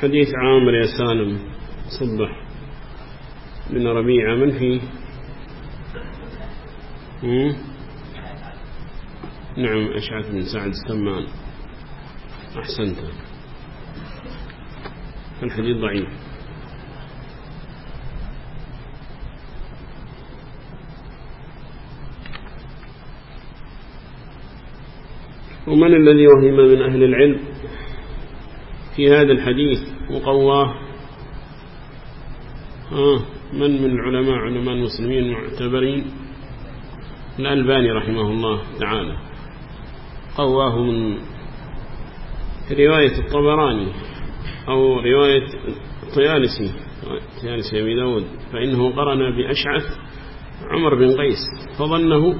حديث عامر يا سالم صبح من ربيعة من فيه نعم أشعث بن سعد السمان. أحسنت. الحديث ضعيف. ومن الذي وهم من أهل العلم؟ في هذا الحديث وقواه آه من من العلماء علماء المسلمين المعتبرين؟ الألباني رحمه الله تعالى. قواه من رواية الطبراني أو رواية طيالسي طيالسي أبي داود فإنه قرن بأشعث عمر بن قيس فظنه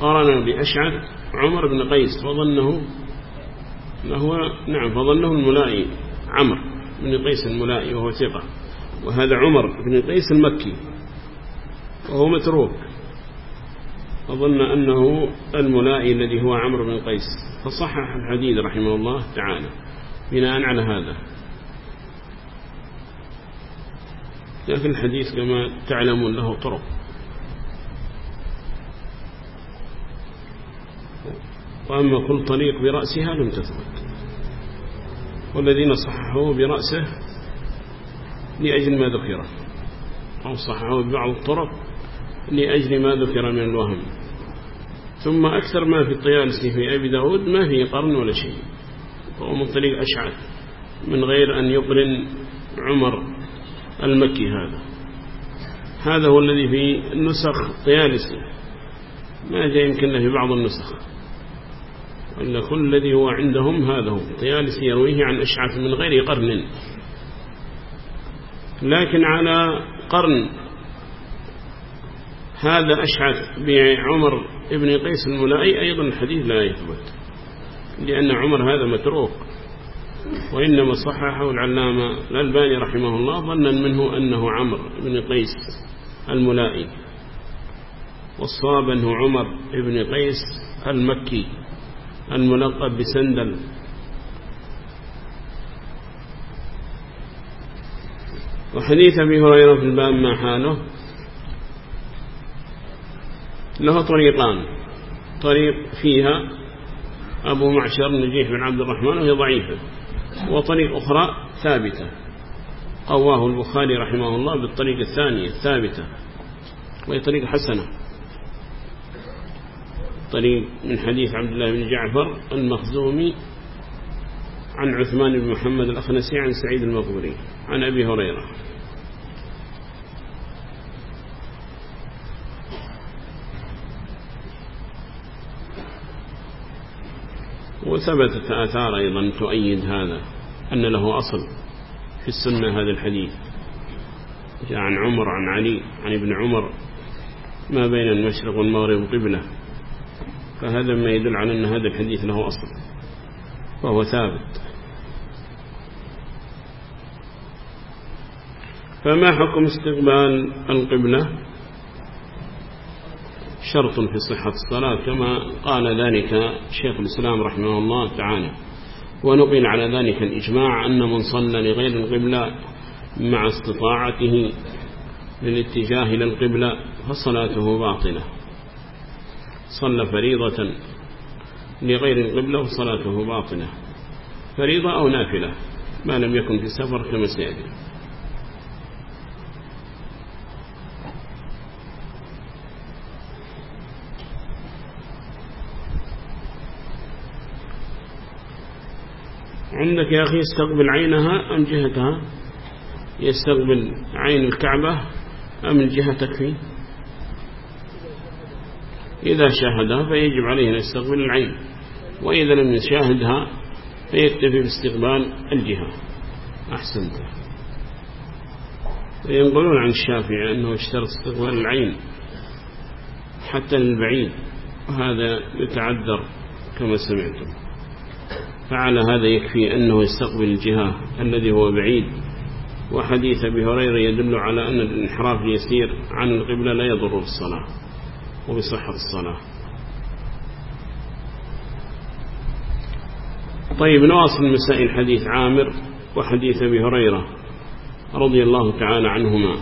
قرن بأشعث عمر بن قيس فظنه هو نعم فظنه الملائي عمر بن قيس الملائي وهو ثقة وهذا عمر بن قيس المكي وهو متروك أظن أنه الملائي الذي هو عمرو بن قيس فصحح الحديث رحمه الله تعالى بناء على هذا. لكن الحديث كما تعلمون له طرق. وأما كل طريق برأسها لم تثبت. والذين صححوه برأسه لأجل ما ذكره أو صححوه ببعض الطرق لأجل ما ذكر من الوهم. ثم أكثر ما في الطيالسي في أبي داود ما في قرن ولا شيء. فهو من طريق أشعث من غير أن يقرن عمر المكي هذا. هذا هو الذي في النسخ الطيالسي ما جاء يمكن في بعض النسخ. أن كل الذي هو عندهم هذا هو. الطيالسي يرويه عن أشعث من غير قرن. لكن على قرن هذا أشعث بعمر ابن قيس الملائي أيضا الحديث لا يثبت لأن عمر هذا متروك. وإنما صححه العلامة الألباني رحمه الله ظنا منه أنه عمر بن قيس الملائي. والصواب أنه عمر بن قيس المكي. الملقب بسندل. وحديث أبي هريرة في الباب ما حاله. له طريقان. طريق فيها أبو معشر نجيح بن عبد الرحمن وهي ضعيفة. وطريق أخرى ثابتة. قواه البخاري رحمه الله بالطريق الثانية الثابتة وهي طريق حسنة. طريق من حديث عبد الله بن جعفر المخزومي عن عثمان بن محمد الأخنسي عن سعيد المقبري عن أبي هريرة. وثبتت آثار أيضا تؤيد هذا أن له أصل في السنة هذا الحديث. جاء عن عمر عن علي عن ابن عمر ما بين المشرق والمغرب قبلة. فهذا ما يدل على أن هذا الحديث له أصل وهو ثابت. فما حكم استقبال القبلة؟ شرط في صحة الصلاة كما قال ذلك شيخ الإسلام رحمه الله تعالى. ونقل على ذلك الإجماع أن من صلى لغير القبلة مع استطاعته للاتجاه إلى القبلة فصلاته باطلة. صلى فريضة لغير القبلة وصلاته باطلة. فريضة أو نافلة ما لم يكن في سفر كما سيأتي. عندك يا أخي يستقبل عينها أم جهتها؟ يستقبل عين الكعبة أم الجهة تكفي إذا شاهدها فيجب عليه أن يستقبل العين وإذا لم يشاهدها فيكتفي باستقبال الجهة. أحسنت وينقلون عن الشافعي أنه اشترط استقبال العين حتى للبعيد وهذا يتعذر كما سمعتم. فعلى هذا يكفي أنه يستقبل الجهة الذي هو بعيد وحديث أبي هريرة يدل على أن الانحراف اليسير عن القبلة لا يضر بالصلاة. وبصحة الصلاة. طيب نواصل مسائل حديث عامر وحديث أبي هريرة رضي الله تعالى عنهما.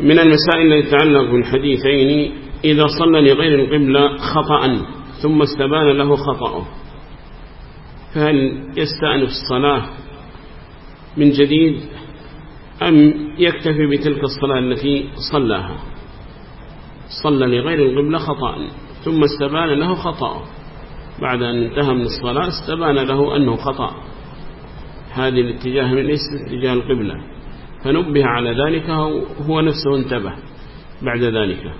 من المسائل التي تتعلق بالحديثين إذا صلى لغير القبلة خطأ ثم استبان له خطأه. فهل يستأنف الصلاة من جديد أم يكتفي بتلك الصلاة التي صلاها؟ صلى لغير القبلة خطأ. ثم استبان له خطأه بعد أن انتهى من الصلاة استبان له أنه خطأ. هذه الاتجاه من اتجاه القبلة. فنبه على ذلك هو نفسه انتبه بعد ذلك.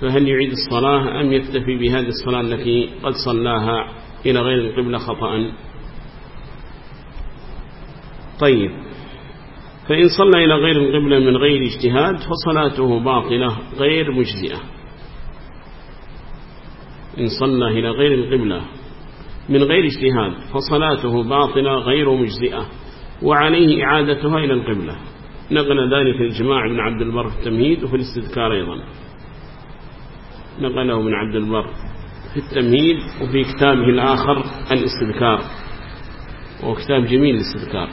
فهل يعيد الصلاة أم يكتفي بهذه الصلاة التي قد صلاها إلى غير القبلة خطأ؟ طيب. فإن صلى إلى غير القبلة من غير اجتهاد فصلاته باطلة غير مجزئة. إن صلى إلى غير القبلة من غير اجتهاد فصلاته باطلة غير مجزئة وعليه إعادتها إلى القبلة. نقل ذلك الجماع بن عبد البر في التمهيد وفي الاستذكار أيضا. نقله من عبد البر في التمهيد وفي كتابه الآخر الإستذكار وكتاب جميل الاستذكار.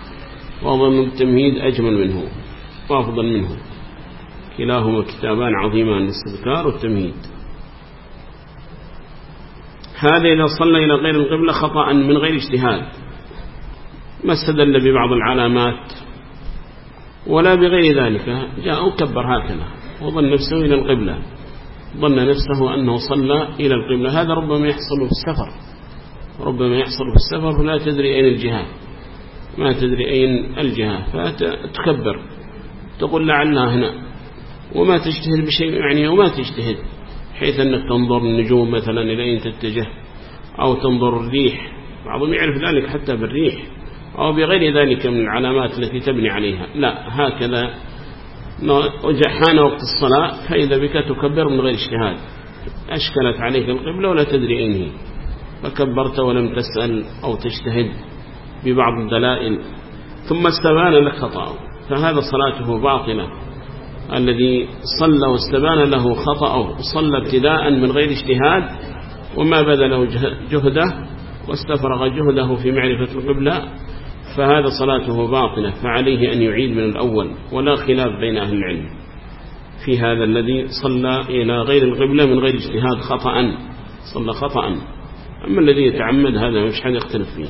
وأظن التمهيد أجمل منه وأفضل منه. كلاهما كتابان عظيمان الاستذكار والتمهيد. هذا إذا صلى إلى غير القبلة خطأ من غير اجتهاد. ما استدل ببعض العلامات ولا بغير ذلك. جاء وكبر هكذا وظن نفسه إلى القبلة. ظن نفسه أنه صلى إلى القبلة. هذا ربما يحصل في السفر. ربما يحصل في السفر فلا تدري أين الجهة ما تدري أين الجهة فتكبر تقول لعلها هنا وما تجتهد بشيء يعني وما تجتهد حيث أنك تنظر النجوم مثلا إلى أين تتجه أو تنظر الريح. بعضهم يعرف ذلك حتى بالريح أو بغير ذلك من العلامات التي تبني عليها. لا هكذا حان وقت الصلاة فإذا بك تكبر من غير اجتهاد. أشكلت عليك القبلة ولا تدري أين هي. فكبرت ولم تسأل أو تجتهد. ببعض الدلائل ثم استبان لك خطأ فهذا صلاته باطلة الذي صلى واستبان له خطأه صلى ابتداء من غير اجتهاد وما بذله جهده واستفرغ جهده في معرفة القبلة فهذا صلاته باطلة فعليه أن يعيد من الأول ولا خلاف بين أهل العلم. في هذا الذي صلى إلى غير القبلة من غير اجتهاد خطأ صلى خطأ. أما الذي يتعمد هذا مش حد يختلف فيه.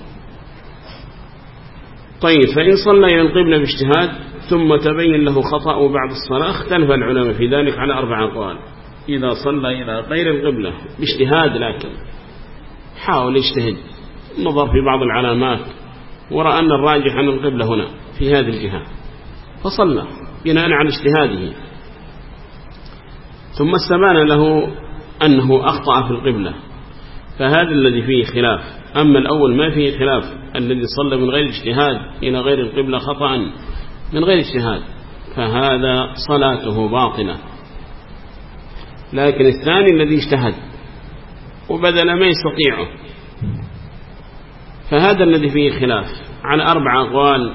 طيب فإن صلى القبلة باجتهاد ثم تبين له خطأ بعد الصلاة اختلف العلماء في ذلك على أربع أقوال. إذا صلى إلى غير القبلة باجتهاد لكن حاول يجتهد. نظر في بعض العلامات ورأى أن الراجح عن القبلة هنا في هذه الجهة. فصلى بناء على اجتهاده. ثم استبان له أنه أخطأ في القبلة. فهذا الذي فيه خلاف. أما الأول ما فيه خلاف. الذي صلى من غير اجتهاد إلى غير القبلة خطأ من غير اجتهاد. فهذا صلاته باطلة. لكن الثاني الذي اجتهد وبدل ما يستطيعه. فهذا الذي فيه خلاف على أربع أقوال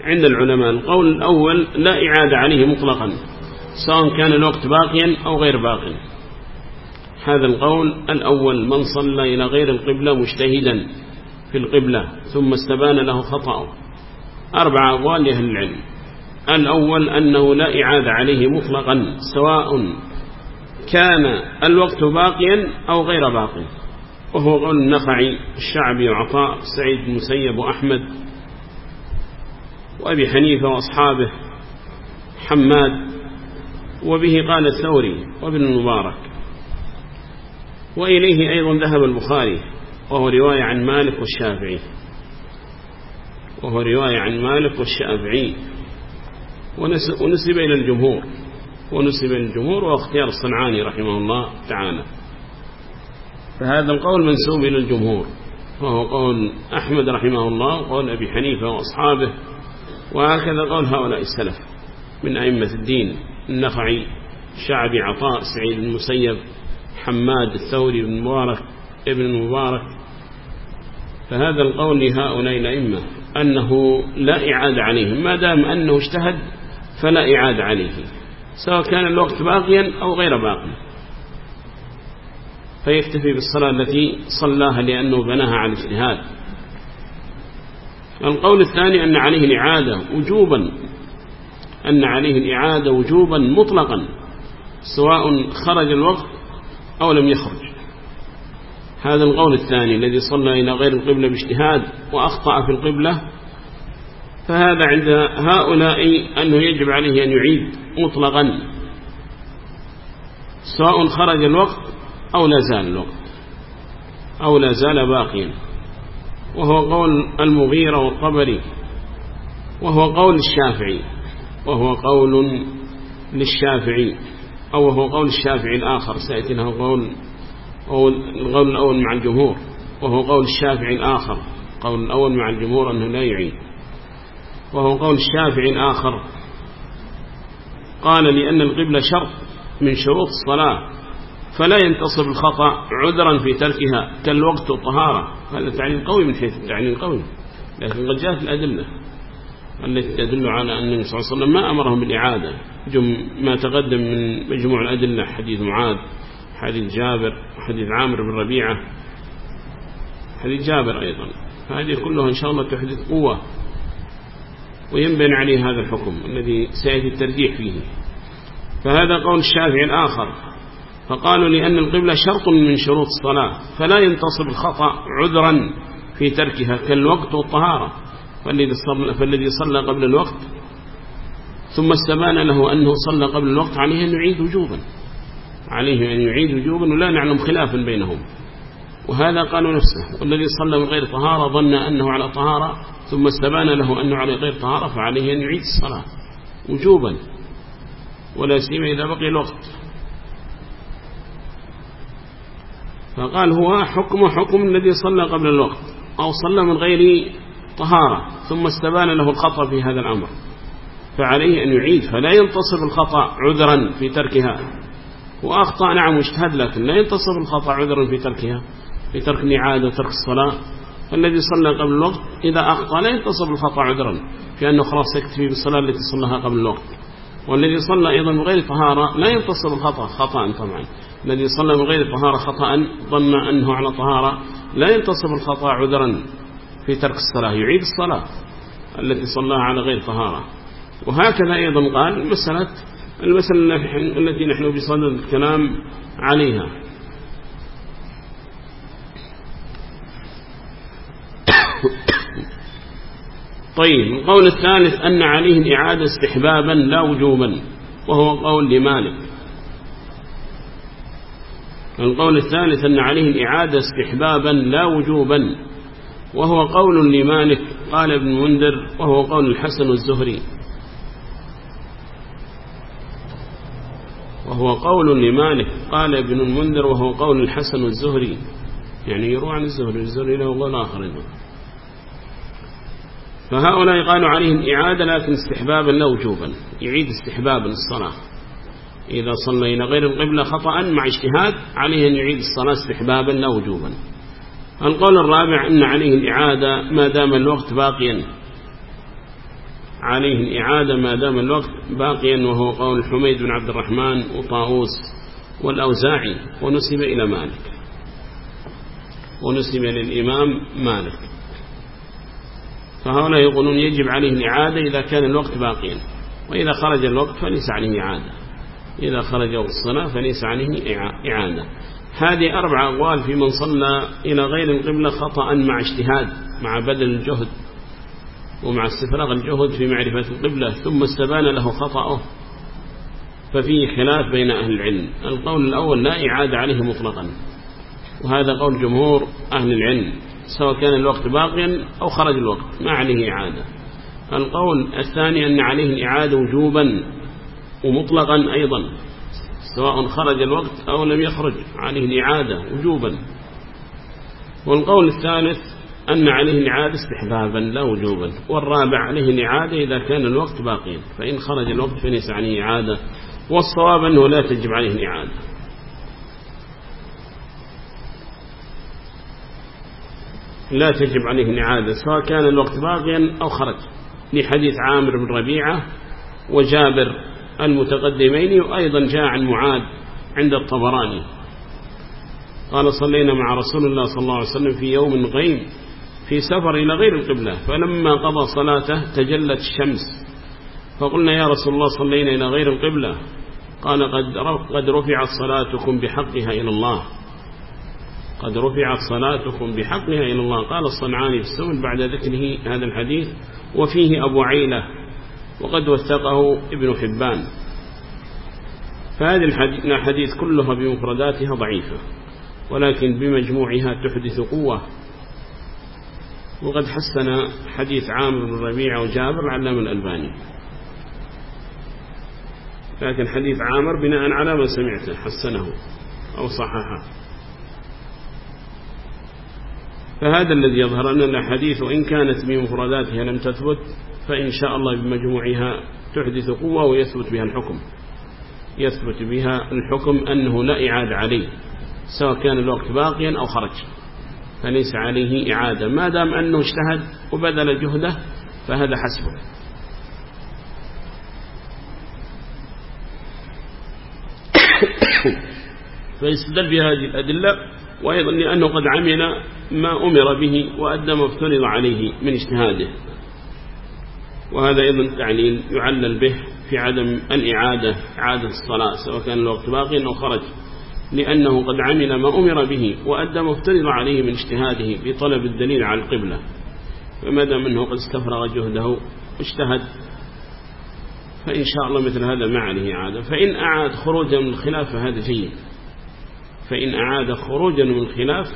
عند العلماء. القول الأول لا إعادة عليه مطلقا سواء كان الوقت باقيا أو غير باقي هذا القول الأول من صلى إلى غير القبلة مجتهدا. في القبلة ثم استبان له خطأ. أربع أقوال لأهل العلم. الأول أنه لا إعادة عليه مطلقا سواء كان الوقت باقيا أو غير باقي. وهو قول النخعي الشعبي وعطاء سعيد المسيب وأحمد وأبي حنيفة وأصحابه حماد وبه قال الثوري وابن المبارك. وإليه أيضا ذهب البخاري. وهو رواية عن مالك والشافعي. وهو رواية عن مالك والشافعي. ونسب إلى الجمهور. ونسب إلى الجمهور واختيار الصنعاني رحمه الله تعالى. فهذا القول منسوب إلى الجمهور. وهو قول أحمد رحمه الله وقول أبي حنيفة وأصحابه. وهكذا قول هؤلاء السلف من أئمة الدين النخعي شعبي عطاء سعيد المسيب حماد الثوري بن مبارك ابن المبارك فهذا القول لهؤلاء الأئمة أنه لا إعادة عليهم ما دام أنه اجتهد فلا إعادة عليه سواء كان الوقت باقيا أو غير باقي. فيكتفي بالصلاة التي صلاها لأنه بناها على اجتهاد القول الثاني أن عليه الإعادة وجوبا أن عليه الإعادة وجوبا مطلقا سواء خرج الوقت أو لم يخرج. هذا القول الثاني الذي صلى إلى غير القبلة باجتهاد وأخطأ في القبلة فهذا عند هؤلاء أنه يجب عليه أن يعيد مطلقا سواء خرج الوقت أو لا زال الوقت أو لا زال باقيا. وهو قول المغيرة والطبري وهو قول الشافعي وهو قول للشافعي أو هو قول الشافعي الآخر سيأتي له قول القول الأول مع الجمهور وهو قول الشافعي الآخر. قول الأول مع الجمهور أنه لا يعيد. وهو قول الشافعي الآخر. قال لأن القبلة شرط من شروط الصلاة فلا ينتصب الخطأ عذرا في تركها كالوقت والطهارة. هذا تعليل قوي من حيث التعليل قوي. لكن قد جاءت الأدلة التي تدل على أن النبي صلى الله عليه وسلم ما أمرهم بالإعادة. ما تقدم من مجموع الأدلة حديث معاذ حديث جابر حديث عامر بن ربيعة حديث جابر أيضا. هذه كلها إن شاء الله تحدث قوة وينبني عليه هذا الحكم الذي سيأتي الترجيح فيه. فهذا قول الشافعي الآخر. فقالوا لأن القبلة شرط من شروط الصلاة فلا ينتصب الخطأ عذرا في تركها كالوقت والطهارة. فالذي صلى, قبل الوقت ثم استبان له أنه صلى قبل الوقت عليه أن يعيد وجوبا. عليه أن يعيد وجوبا ولا نعلم خلافا بينهم. وهذا قالوا نفسه. والذي صلى من غير طهارة ظن أنه على طهارة ثم استبان له أنه على غير طهارة فعليه أن يعيد الصلاة وجوبا ولا سيما إذا بقي الوقت. فقال هو حكم حكم الذي صلى قبل الوقت أو صلى من غير طهارة ثم استبان له الخطأ في هذا الأمر فعليه أن يعيد فلا ينتصب الخطأ عذرا في تركها. وأخطأ نعم واجتهد لكن لا ينتصب الخطأ عذرا في تركها في ترك الإعادة وترك الصلاة. فالذي صلى قبل الوقت إذا أخطأ لا ينتصب الخطأ عذرا في أنه خلاص يكتفي بالصلاة التي صلىها قبل الوقت. والذي صلى أيضا من غير طهارة لا ينتصب الخطأ خطأ طبعا. الذي صلى من غير طهارة خطأ ظن أنه على طهارة لا ينتصب الخطأ عذرا في ترك الصلاة يعيد الصلاة التي صلاها على غير طهارة. وهكذا أيضا قال مسألة المسألة التي نحن بصدد الكلام عليها. طيب القول الثالث أن عليه الإعادة استحبابا لا وجوبا وهو قول لمالك. القول الثالث أن عليه الإعادة استحبابا لا وجوبا وهو قول لمالك قال ابن منذر وهو قول الحسن الزهري. وهو قول لمالك قال ابن المنذر وهو قول الحسن الزهري. يعني يروى عن الزهري الزهري له قول آخر إذا فهؤلاء قالوا عليهم إعادة لكن استحبابا لا وجوبا. يعيد استحبابا الصلاة. إذا إلى غير القبلة خطأ مع اجتهاد عليه أن يعيد الصلاة استحبابا لا وجوبا. القول الرابع أن عليه الإعادة ما دام الوقت باقيا. عليه الإعادة ما دام الوقت باقيا وهو قول حميد بن عبد الرحمن وطاووس والأوزاعي ونسب إلى مالك. ونسب للإمام مالك. فهؤلاء يقولون يجب عليه الإعادة إذا كان الوقت باقيا وإذا خرج الوقت فليس عليه إعادة. إذا خرج الصلاة فليس عليه إعادة هذه أربع أقوال في من صلى إلى غير القبلة خطأ مع اجتهاد مع بدل الجهد. ومع استفراغ الجهد في معرفة القبلة ثم استبان له خطأه. ففيه خلاف بين أهل العلم. القول الأول لا إعادة عليه مطلقا. وهذا قول جمهور أهل العلم سواء كان الوقت باقيا أو خرج الوقت ما عليه إعادة. القول الثاني أن عليه الإعادة وجوبا ومطلقا أيضا سواء خرج الوقت أو لم يخرج عليه الإعادة وجوبا. والقول الثالث أن عليه الإعادة استحبابا لا وجوبا. والرابع عليه الإعادة إذا كان الوقت باقيا. فإن خرج الوقت فليس عليه إعادة. والصواب أنه لا تجب عليه الإعادة لا تجب عليه الإعادة سواء كان الوقت باقيا أو خرج. لحديث عامر بن ربيعة وجابر المتقدمين وأيضا جاء عن معاد عند الطبراني. قال صلينا مع رسول الله صلى الله عليه وسلم في يوم غيم. في سفر إلى غير القبلة فلما قضى صلاته تجلت الشمس فقلنا يا رسول الله صلينا إلى غير القبلة. قال قد قد رفعت صلاتكم بحقها إلى الله. قد رفعت صلاتكم بحقها إلى الله. قال الصنعاني في السمن بعد ذكره هذا الحديث وفيه أبو عيلة وقد وثقه ابن حبان. فهذه الحديث كلها بمفرداتها ضعيفة ولكن بمجموعها تحدث قوة. وقد حسن حديث عامر بن ربيع وجابر علام الألباني. لكن حديث عامر بناء على ما سمعته حسنه أو صححه. فهذا الذي يظهر أن الحديث وإن كانت بمفرداتها لم تثبت فإن شاء الله بمجموعها تحدث قوة ويثبت بها الحكم. يثبت بها الحكم أنه لا إعادة عليه سواء كان الوقت باقيا أو خرج. فليس عليه إعادة. ما دام أنه اجتهد وبذل جهده فهذا حسبه. فيستدل بهذه الأدلة وأيضا لأنه قد عمل ما أمر به وأدى ما افترض عليه من اجتهاده. وهذا أيضا تعليل يعلل به في عدم الإعادة إعادة الصلاة سواء كان الوقت باقي أو خرج. لأنه قد عمل ما أمر به وأدى ما افترض عليه من اجتهاده بطلب الدليل على القبلة. فما دام أنه قد استفرغ جهده واجتهد. فإن شاء الله مثل هذا ما عليه إعادة فإن أعاد خروجا من الخلاف فهذا جيد. فإن أعاد خروجا من الخلاف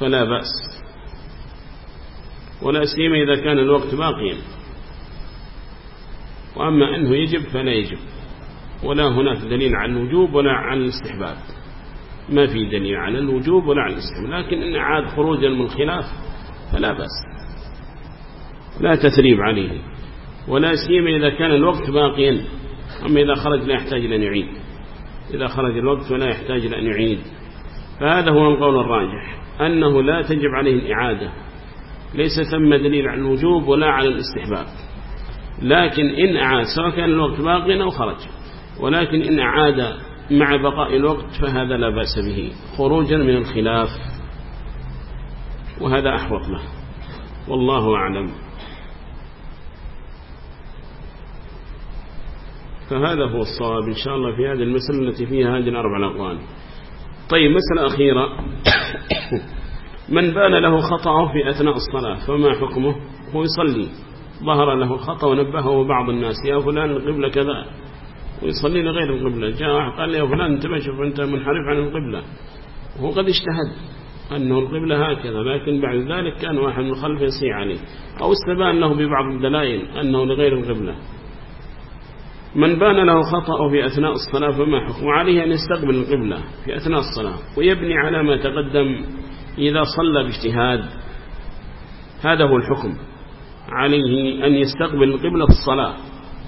فلا بأس. ولا سيما إذا كان الوقت باقيا. وأما أنه يجب فلا يجب. ولا هناك دليل على الوجوب ولا على الاستحباب. ما في دليل على الوجوب ولا على الاستحباب لكن إن عاد خروجا من الخلاف فلا بأس. لا تثريب عليه ولا سيما إذا كان الوقت باقيا أما إذا خرج لا يحتاج أن يعيد. إذا خرج الوقت فلا يحتاج أن يعيد. فهذا هو القول الراجح أنه لا تجب عليه الإعادة. ليس ثم دليل على الوجوب ولا على الاستحباب. لكن إن أعاد سواء كان الوقت باقيا أو خرج. ولكن إن أعاد مع بقاء الوقت فهذا لا بأس به. خروجا من الخلاف وهذا أحوط له. والله أعلم. فهذا هو الصواب إن شاء الله في هذه المسألة التي فيها هذه الأربع الأقوال. طيب مسألة أخيرة. من بان له خطأه في أثناء الصلاة فما حكمه؟ هو يصلي. ظهر له الخطأ ونبهه بعض الناس. يا فلان القبلة كذا. ويصلي لغير القبلة جاء واحد قال لي يا فلان انتبه شوف أنت منحرف عن القبلة. وهو قد اجتهد أنه القبلة هكذا لكن بعد ذلك كان واحد من خلفه يصيح عليه. أو استبان له ببعض الدلائل أنه لغير القبلة. من بان له خطأ في أثناء الصلاة فما حكم؟ عليه أن يستقبل القبلة في أثناء الصلاة ويبني على ما تقدم إذا صلى باجتهاد. هذا هو الحكم. عليه أن يستقبل القبلة في الصلاة.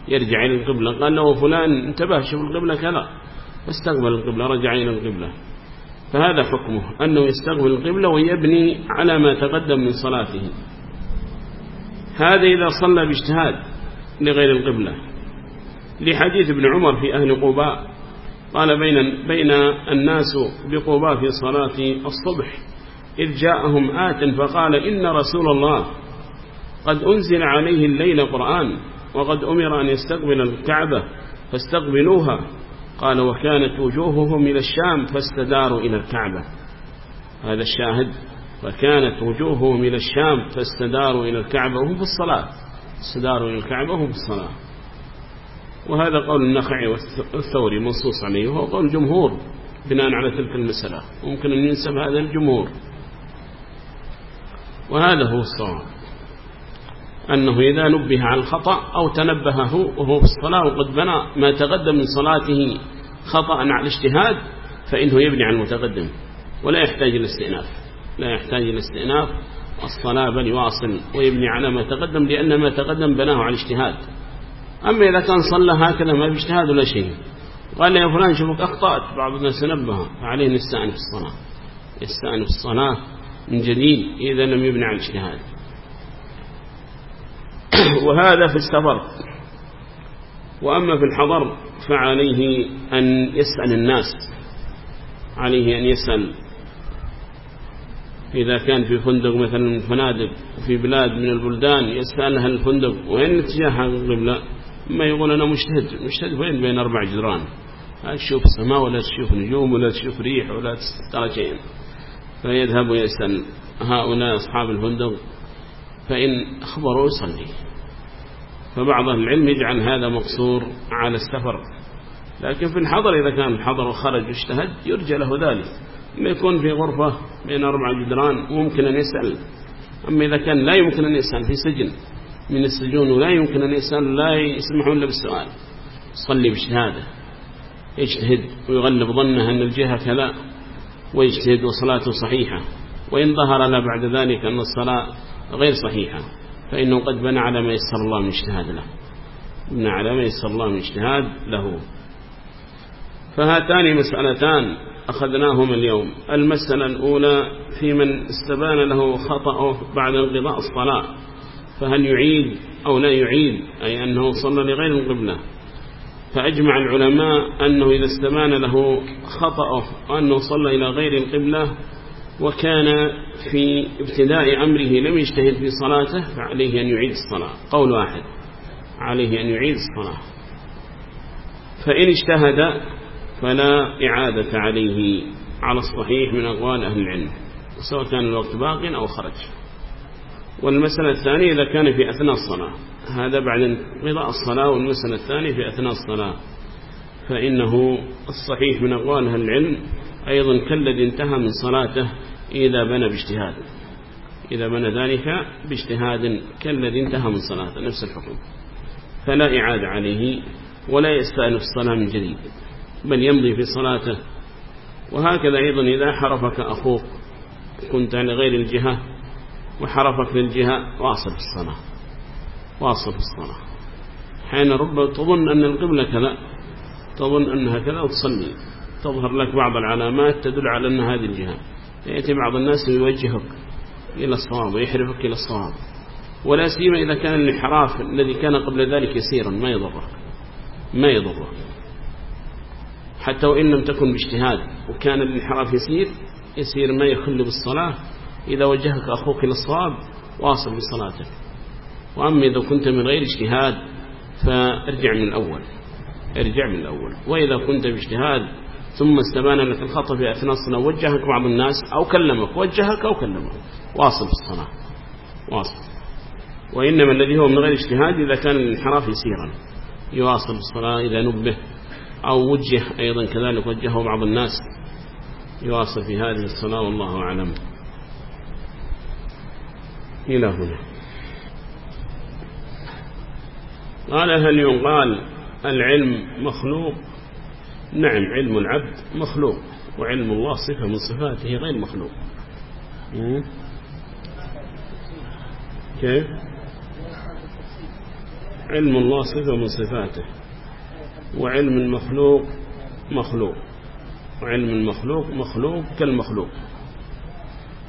يرجع إلى القبلة. قال له فلان انتبه شوف القبلة كذا. فاستقبل القبلة رجع إلى القبلة. فهذا حكمه أنه يستقبل القبلة ويبني على ما تقدم من صلاته. هذا إذا صلى باجتهاد لغير القبلة. لحديث ابن عمر في أهل قباء قال بين, بين الناس بقباء في صلاة الصبح إذ جاءهم آت فقال إن رسول الله قد أنزل عليه الليل قرآن. وقد أمر أن يستقبل الكعبة فاستقبلوها. قال وكانت وجوههم إلى الشام فاستداروا إلى الكعبة. هذا الشاهد. وكانت وجوههم إلى الشام فاستداروا إلى الكعبة وهم في الصلاة. استداروا إلى الكعبة وهم في الصلاة. وهذا قول النخعي والثوري منصوص عليه وهو قول الجمهور بناء على تلك المسألة. ممكن أن ينسب هذا الجمهور وهذا هو الصواب. أنه إذا نبه على الخطأ أو تنبهه وهو في الصلاة وقد بنى ما تقدم من صلاته خطأ على الاجتهاد فإنه يبني عن المتقدم. ولا يحتاج إلى استئناف. لا يحتاج إلى استئناف. الصلاة بل يواصل ويبني على ما تقدم لأن ما تقدم بناه على الاجتهاد. أما إذا كان صلى هكذا ما باجتهاد ولا شيء. قال يا فلان شوفك أخطأت. بعض الناس نبه فعليه نستأنف الصلاة. يستأنف الصلاة من جديد إذا لم يبنى على الاجتهاد. وهذا في السفر. وأما في الحضر فعليه أن يسأل الناس عليه أن يسأل. إذا كان في فندق مثلا من الفنادق وفي بلاد من البلدان يسأل أهل الفندق وين اتجاه القبلة؟ ما يقول أنا مجتهد. مجتهد وين بين أربع جدران لا تشوف سماء ولا تشوف نجوم ولا تشوف ريح ولا ترى شيء فيذهب ويسأل. هؤلاء أصحاب الفندق فإن أخبروا يصلي فبعض العلم يجعل هذا مقصور على السفر. لكن في الحضر إذا كان الحضر وخرج واجتهد يرجى له ذلك. ما يكون في غرفة بين أربع جدران ممكن أن يسأل. أما إذا كان لا يمكن أن يسأل في سجن. من السجون ولا يمكن أن يسأل لا يسمحون له بالسؤال. صلي باجتهاده. يجتهد ويغلب ظنه أن الجهة كذا ويجتهد وصلاته صحيحة. وإن ظهر له بعد ذلك أن الصلاة غير صحيحة. فإنه قد بنى على ما يسر الله من اجتهاد له. بنى على ما يسر الله من اجتهاد له. فهاتان مسألتان أخذناهما اليوم. المسألة الأولى في من استبان له خطأه بعد انقضاء الصلاة. فهل يعيد أو لا يعيد؟ أي أنه صلى لغير القبلة. فأجمع العلماء أنه إذا استبان له خطأه وأنه صلى إلى غير القبلة وكان في ابتداء أمره لم يجتهد في صلاته فعليه أن يعيد الصلاة. قول واحد. عليه أن يعيد الصلاة. فإن اجتهد فلا إعادة عليه على الصحيح من أقوال أهل العلم سواء كان الوقت باق أو خرج. والمسألة الثانية إذا كان في أثناء الصلاة. هذا بعد انقضاء الصلاة والمسألة الثانية في أثناء الصلاة. فإنه الصحيح من أقوال أهل العلم أيضا كالذي انتهى من صلاته إذا بنى باجتهاد. إذا بنى ذلك باجتهاد كالذي انتهى من صلاته نفس الحكم. فلا إعادة عليه ولا يستأنف الصلاة من جديد بل يمضي في صلاته. وهكذا أيضا إذا حرفك أخوك كنت على غير الجهة وحرفك للجهة واصل في الصلاة. واصل في الصلاة. حين رب تظن أن القبلة كذا تظن أنها كذا وتصلي تظهر لك بعض العلامات تدل على أن هذه الجهة. يأتي بعض الناس يوجهك إلى الصواب ويحرفك إلى الصواب. ولا سيما إذا كان الانحراف الذي كان قبل ذلك يسيرا ما يضرك ما يضرك. حتى وإن لم تكن باجتهاد وكان الانحراف يسير يسير ما يخل بالصلاة. إذا وجهك أخوك إلى الصواب واصل بصلاتك. وأما إذا كنت من غير اجتهاد فارجع من الأول. ارجع من الأول. وإذا كنت باجتهاد ثم استبان لك الخطأ في أثناء الصلاة. وجهك بعض الناس أو كلمك وجهك أو كلمك. واصل في الصلاة. واصل. وإنما الذي هو من غير اجتهاد إذا كان الانحراف يسيرا. يواصل الصلاة إذا نبه. أو وجه أيضا كذلك وجهه بعض الناس. يواصل في هذه الصلاة والله أعلم. إلى هنا. قال هل يقال العلم مخلوق نعم علم العبد مخلوق وعلم الله صفة من صفاته غير مخلوق. كيف؟ علم الله صفة من صفاته وعلم المخلوق مخلوق وعلم المخلوق مخلوق كالمخلوق.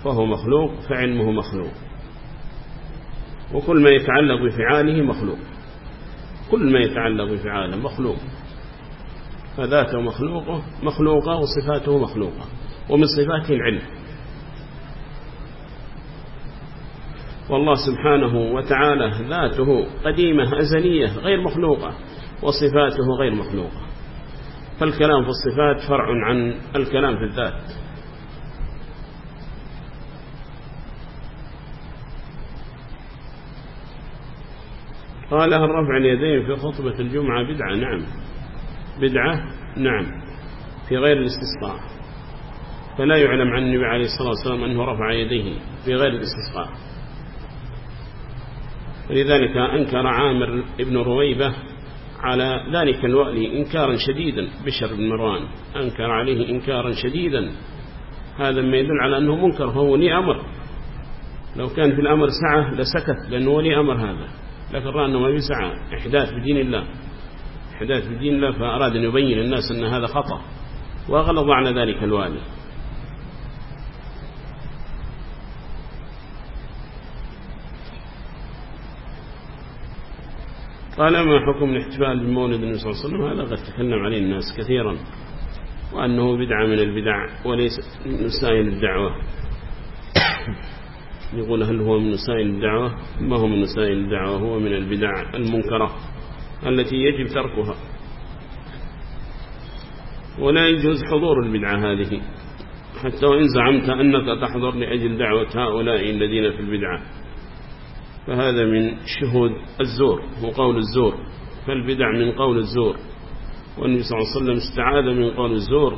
فهو مخلوق فعلمه مخلوق. وكل ما يتعلق بفعاله مخلوق. كل ما يتعلق بفعاله مخلوق. فذاته مخلوقه مخلوقة وصفاته مخلوقة ومن صفاته العلم. والله سبحانه وتعالى ذاته قديمة أزلية غير مخلوقة وصفاته غير مخلوقة. فالكلام في الصفات فرع عن الكلام في الذات. قال هل رفع اليدين في خطبة الجمعة بدعة نعم. بدعة؟ نعم. في غير الاستسقاء. فلا يعلم عن النبي عليه الصلاة والسلام أنه رفع يديه. في غير الاستسقاء. ولذلك أنكر عامر ابن رويبة على ذلك الوألي إنكارا شديدا. بشر بن مروان أنكر عليه إنكارا شديدا. هذا ما يدل على أنه منكر فهو ولي أمر. لو كان في الأمر سعة لسكت لأنه ولي أمر هذا. لكن رأى أنه ما في سعة. إحداث بدين الله. إحداث بدين الله فأراد أن يبين الناس أن هذا خطأ وغلظ على ذلك الوالي. قال ما حكم الاحتفال بمولد النبي صلى الله عليه وسلم؟ هذا قد تكلم عليه الناس كثيرا. وأنه بدعة من البدع وليس من سائل الدعوة. يقول هل هو من وسائل الدعوة؟ ما هو من وسائل الدعوة؟ هو من البدع المنكرة. التي يجب تركها. ولا يجوز حضور البدعة هذه. حتى وإن زعمت أنك تحضر لأجل دعوة هؤلاء الذين في البدعة. فهذا من شهود الزور وقول الزور. فالبدع من قول الزور. والنبي صلى الله عليه وسلم استعاذ من قول الزور.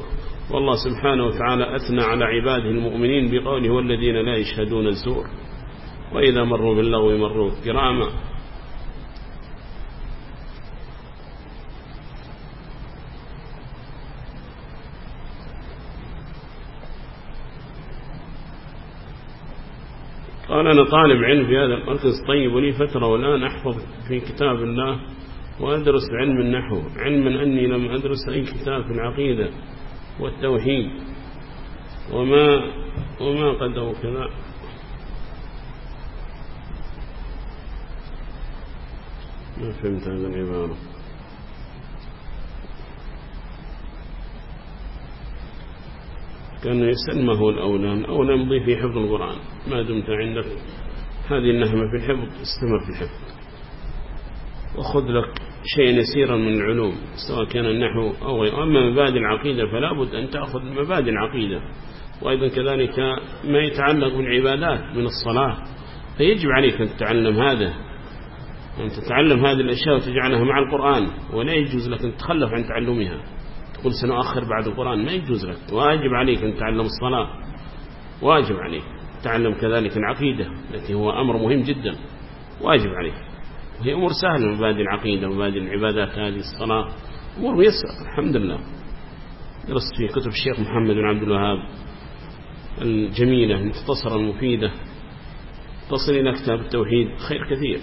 والله سبحانه وتعالى أثنى على عباده المؤمنين بقوله والذين لا يشهدون الزور. وإذا مروا باللغو مروا كراما قال أنا طالب علم في هذا المركز طيب ولي فترة والآن أحفظ في كتاب الله وأدرس علم النحو. علما أني لم أدرس أي كتاب في العقيدة والتوحيد. وما وما قدروا كذا. ما فهمت هذا العبارة. كان يسأل ما هو الأولى الأولى يمضي في حفظ القرآن. ما دمت عندك. هذه النهمة في الحفظ استمر في الحفظ وخذ لك شيء يسيرا من العلوم سواء كان النحو أو غيره. أما مبادئ العقيدة فلا بد أن تأخذ مبادئ العقيدة. وأيضا كذلك ما يتعلق بالعبادات من الصلاة. فيجب عليك أن تتعلم هذا. أن تتعلم هذه الأشياء وتجعلها مع القرآن. ولا يجوز لك أن تتخلف عن تعلمها. تقول سنؤخر بعد القرآن. ما يجوز لك. واجب عليك أن تتعلم الصلاة. واجب عليك. تعلم كذلك العقيدة التي هو أمر مهم جدا. واجب عليك. وهي أمور سهلة. مبادئ العقيدة ومبادئ العبادات هذه الصلاة. أمور ميسرة. الحمد لله. درست في كتب الشيخ محمد بن عبد الوهاب الجميلة المختصرة المفيدة. تصل إلى كتاب التوحيد. خير كثير.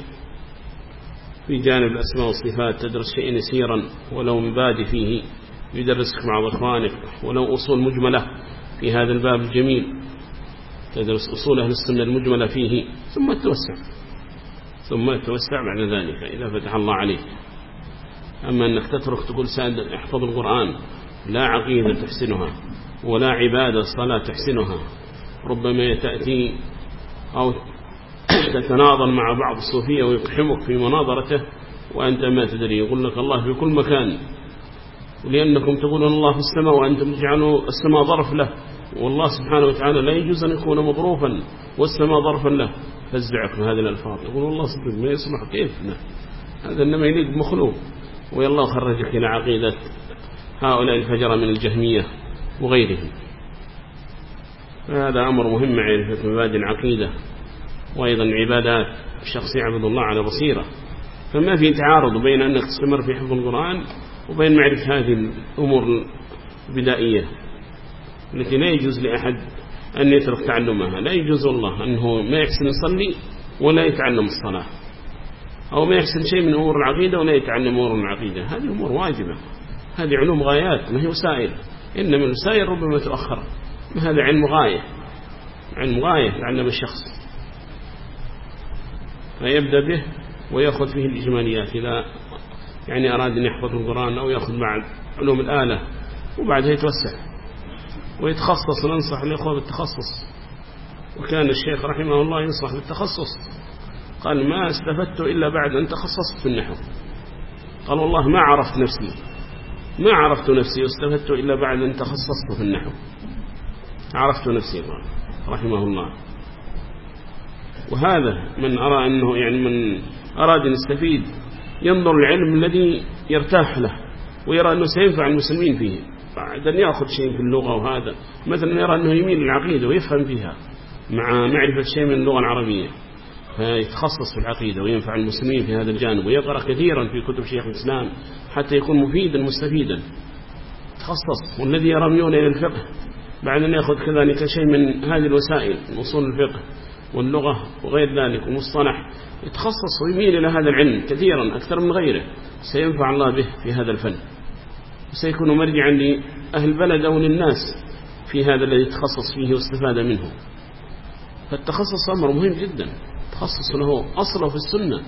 في جانب الأسماء والصفات تدرس شيئا يسيرا ولو مبادئ فيه. يدرسك مع إخوانك ولو أصول مجملة في هذا الباب الجميل. تدرس أصول أهل السنة المجملة فيه ثم توسع ثم يتوسع بعد ذلك إذا فتح الله عليك. أما أنك تترك تقول سعد احفظ القرآن لا عقيدة تحسنها ولا عبادة صلاة تحسنها. ربما تأتي أو تتناظر مع بعض الصوفية ويقحمك في مناظرته وأنت ما تدري يقول لك الله في كل مكان لأنكم تقولون الله في السماء وأنتم تجعلوا السماء ظرف له. والله سبحانه وتعالى لا يجوز أن يكون مظروفا والسماء ظرفا له. فزعك من هذه الألفاظ. تقول والله صدق ما يصلح كيف هذا إنما يليق بمخلوق. الله خرجك إلى عقيدة هؤلاء الفجر من الجهمية وغيرهم. فهذا أمر مهم معرفة مبادئ العقيدة. وأيضا العبادات الشخص يعبد الله على بصيرة. فما في تعارض بين أنك تستمر في حفظ القرآن وبين معرفة هذه الأمور البدائية التي لا يجوز لأحد أن يترك تعلمها لا يجوز الله أنه ما يحسن يصلي ولا يتعلم الصلاة أو ما يحسن شيء من أمور العقيدة ولا يتعلم أمور العقيدة. هذه أمور واجبة هذه علوم غايات ما هي وسائل إنما الوسائل ربما تؤخر هذا علم غاية علم غاية تعلم الشخص. فيبدأ به ويأخذ فيه الإجماليات إذا يعني أراد أن يحفظ القرآن أو يأخذ بعد علوم الآلة وبعدها يتوسع ويتخصص ننصح الإخوة بالتخصص. وكان الشيخ رحمه الله ينصح بالتخصص. قال ما استفدت إلا بعد أن تخصصت في النحو. قال والله ما عرفت نفسي. ما عرفت نفسي واستفدت إلا بعد أن تخصصت في النحو. عرفت نفسي رحمه الله. وهذا من أرى أنه يعني من أراد أن يستفيد ينظر العلم الذي يرتاح له ويرى أنه سينفع المسلمين فيه. بعد أن يأخذ شيء في اللغة وهذا مثلا يرى أنه يميل للعقيدة ويفهم فيها مع معرفة شيء من اللغة العربية فيتخصص في العقيدة وينفع المسلمين في هذا الجانب ويقرأ كثيرا في كتب شيخ الإسلام حتى يكون مفيدا مستفيدا. تخصص والذي يرميون إلى الفقه بعد أن يأخذ كذلك شيء من هذه الوسائل وصول الفقه. واللغة وغير ذلك ومصطلح يتخصص ويميل إلى هذا العلم كثيرا أكثر من غيره سينفع الله به في هذا الفن. وسيكون مرجعا لأهل البلد أو للناس في هذا الذي تخصص فيه واستفاد منه. فالتخصص أمر مهم جدا. تخصص له أصله في السنة.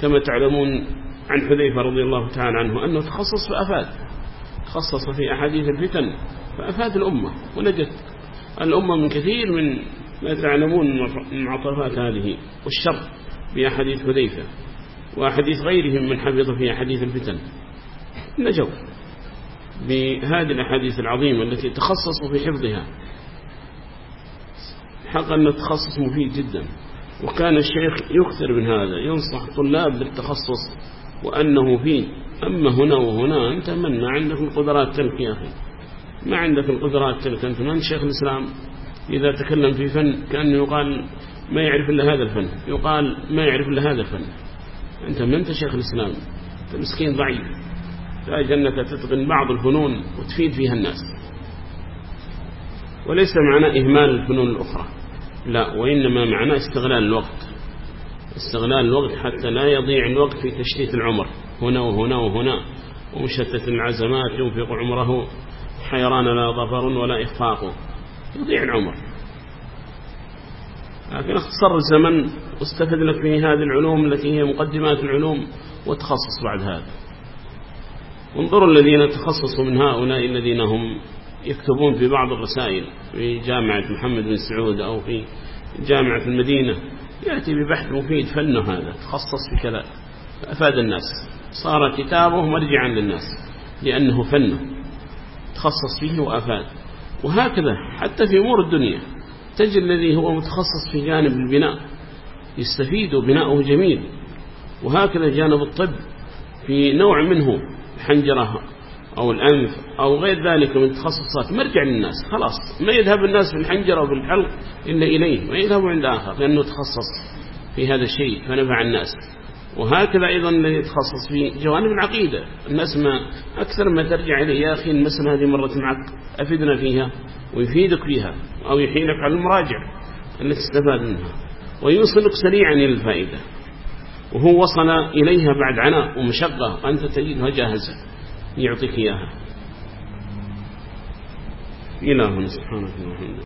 كما تعلمون عن حذيفة رضي الله تعالى عنه أنه تخصص في أفاد تخصص في أحاديث الفتن فأفاد الأمة ونجت الأمة من كثير من لا تعلمون المعطفات هذه والشر في أحاديث حذيفة وأحاديث غيرهم من حفظ في أحاديث الفتن. نجوا بهذه الأحاديث العظيمة التي تخصصوا في حفظها. حقا أن التخصص مفيد جدا وكان الشيخ يكثر من هذا ينصح الطلاب بالتخصص وأنه فيه أما هنا وهنا أنت من ما عندك القدرات تلك يا أخي ما عندك القدرات تلك أنت من شيخ الإسلام؟ إذا تكلم في فن كأنه يقال ما يعرف إلا هذا الفن يقال ما يعرف إلا هذا الفن. أنت من أنت شيخ الإسلام؟ أنت مسكين ضعيف. لا جنة تتقن بعض الفنون وتفيد فيها الناس. وليس معنى إهمال الفنون الأخرى. لا وإنما معنى استغلال الوقت. استغلال الوقت حتى لا يضيع الوقت في تشتيت العمر. هنا وهنا وهنا. ومشتت العزمات ينفق عمره. حيران لا ظفر ولا إخفاق. يضيع العمر. لكن اختصر الزمن واستفد لك هذه العلوم التي هي مقدمات العلوم وتخصص بعد هذا. انظروا الذين تخصصوا من هؤلاء الذين هم يكتبون في بعض الرسائل في جامعة محمد بن سعود أو في جامعة المدينة. يأتي ببحث مفيد فنه هذا تخصص في كذا. فأفاد الناس. صار كتابه مرجعا للناس لأنه فنه. تخصص فيه وأفاد. وهكذا حتى في أمور الدنيا تجد الذي هو متخصص في جانب البناء يستفيد بناؤه جميل. وهكذا جانب الطب في نوع منه الحنجرة أو الأنف أو غير ذلك من تخصصات. مرجع للناس خلاص. ما يذهب الناس في الحنجرة وفي الحلق إلا إليه ما يذهب عند آخر لأنه تخصص في هذا الشيء فنفع الناس. وهكذا أيضا الذي يتخصص في جوانب العقيدة. الناس ما أكثر ما ترجع إليه يا أخي المسألة هذه مرت معك أفدنا فيها ويفيدك فيها أو يحيلك على المراجع التي استفاد منها. ويوصلك سريعا إلى الفائدة. وهو وصل إليها بعد عناء ومشقة. أنت تجدها جاهزة يعطيك إياها. إلهنا سبحانه وتعالى.